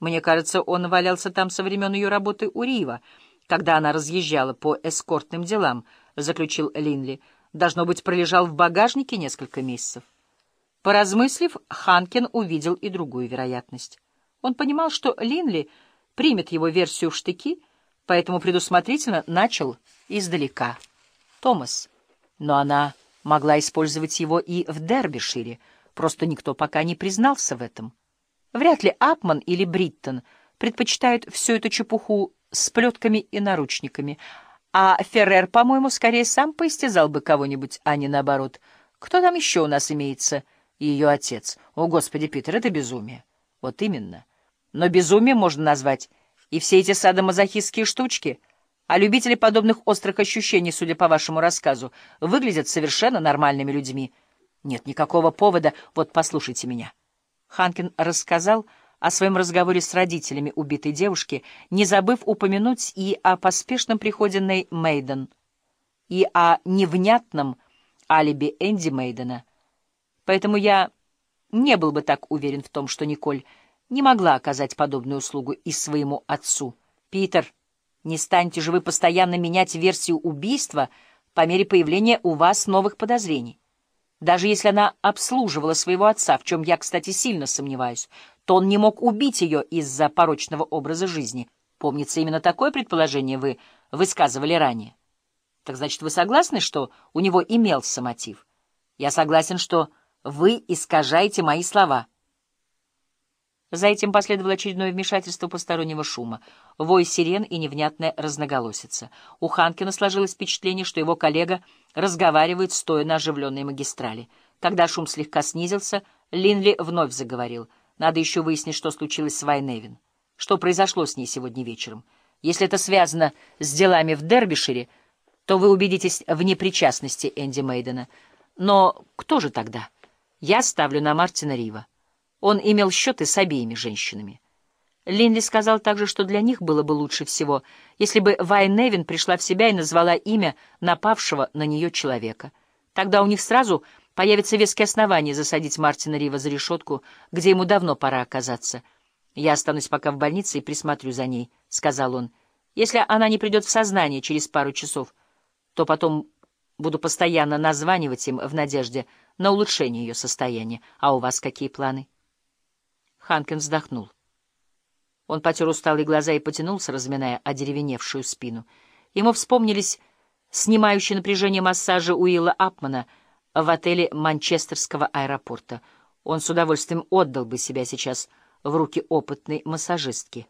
Мне кажется, он валялся там со времен ее работы у Рива, когда она разъезжала по эскортным делам, — заключил Линли. Должно быть, пролежал в багажнике несколько месяцев. Поразмыслив, Ханкин увидел и другую вероятность. Он понимал, что Линли примет его версию в штыки, поэтому предусмотрительно начал издалека. Томас. Но она могла использовать его и в Дербишире, просто никто пока не признался в этом. Вряд ли Апман или Бриттон предпочитают всю эту чепуху с плетками и наручниками, а Феррер, по-моему, скорее сам поистязал бы кого-нибудь, а не наоборот. Кто там еще у нас имеется? Ее отец. О, Господи, Питер, это безумие. Вот именно. Но безумие можно назвать и все эти садомазохистские штучки, а любители подобных острых ощущений, судя по вашему рассказу, выглядят совершенно нормальными людьми. Нет никакого повода, вот послушайте меня. Ханкин рассказал о своем разговоре с родителями убитой девушки, не забыв упомянуть и о поспешном приходе Ней Мейден, и о невнятном алиби Энди Мейдена. Поэтому я не был бы так уверен в том, что Николь не могла оказать подобную услугу и своему отцу. «Питер, не станьте же вы постоянно менять версию убийства по мере появления у вас новых подозрений». Даже если она обслуживала своего отца, в чем я, кстати, сильно сомневаюсь, то он не мог убить ее из-за порочного образа жизни. Помнится, именно такое предположение вы высказывали ранее. Так значит, вы согласны, что у него имелся мотив? Я согласен, что вы искажаете мои слова. За этим последовало очередное вмешательство постороннего шума, вой сирен и невнятная разноголосица. У Ханкина сложилось впечатление, что его коллега разговаривает, стоя на оживленной магистрали. Когда шум слегка снизился, Линли вновь заговорил. Надо еще выяснить, что случилось с Вайневин. Что произошло с ней сегодня вечером. Если это связано с делами в Дербишире, то вы убедитесь в непричастности Энди Мейдена. Но кто же тогда? Я ставлю на Мартина Рива. Он имел счеты с обеими женщинами. Линли сказал также, что для них было бы лучше всего, если бы Вайневин пришла в себя и назвала имя напавшего на нее человека. Тогда у них сразу появится веские основания засадить Мартина Рива за решетку, где ему давно пора оказаться. «Я останусь пока в больнице и присмотрю за ней», — сказал он. «Если она не придет в сознание через пару часов, то потом буду постоянно названивать им в надежде на улучшение ее состояния. А у вас какие планы?» Ханкин вздохнул. Он потер усталые глаза и потянулся, разминая одеревеневшую спину. Ему вспомнились снимающие напряжение массажа Уилла Апмана в отеле Манчестерского аэропорта. Он с удовольствием отдал бы себя сейчас в руки опытной массажистки.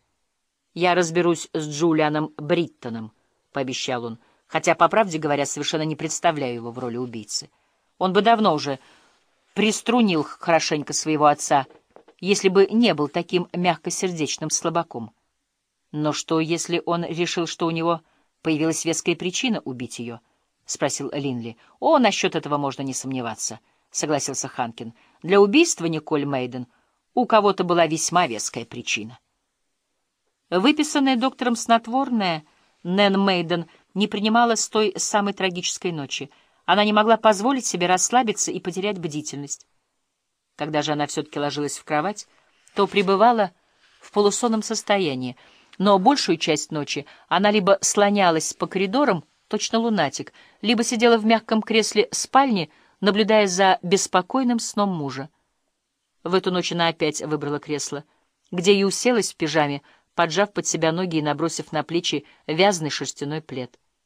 «Я разберусь с Джулианом Бриттоном», — пообещал он, хотя, по правде говоря, совершенно не представляю его в роли убийцы. Он бы давно уже приструнил хорошенько своего отца — если бы не был таким мягкосердечным слабаком. Но что, если он решил, что у него появилась веская причина убить ее? — спросил Линли. — О, насчет этого можно не сомневаться, — согласился Ханкин. — Для убийства Николь Мейден у кого-то была весьма веская причина. Выписанная доктором снотворная, Нэн Мейден не принимала с той самой трагической ночи. Она не могла позволить себе расслабиться и потерять бдительность. Когда же она все-таки ложилась в кровать, то пребывала в полусонном состоянии, но большую часть ночи она либо слонялась по коридорам, точно лунатик, либо сидела в мягком кресле спальни, наблюдая за беспокойным сном мужа. В эту ночь она опять выбрала кресло, где и уселась в пижаме, поджав под себя ноги и набросив на плечи вязаный шерстяной плед.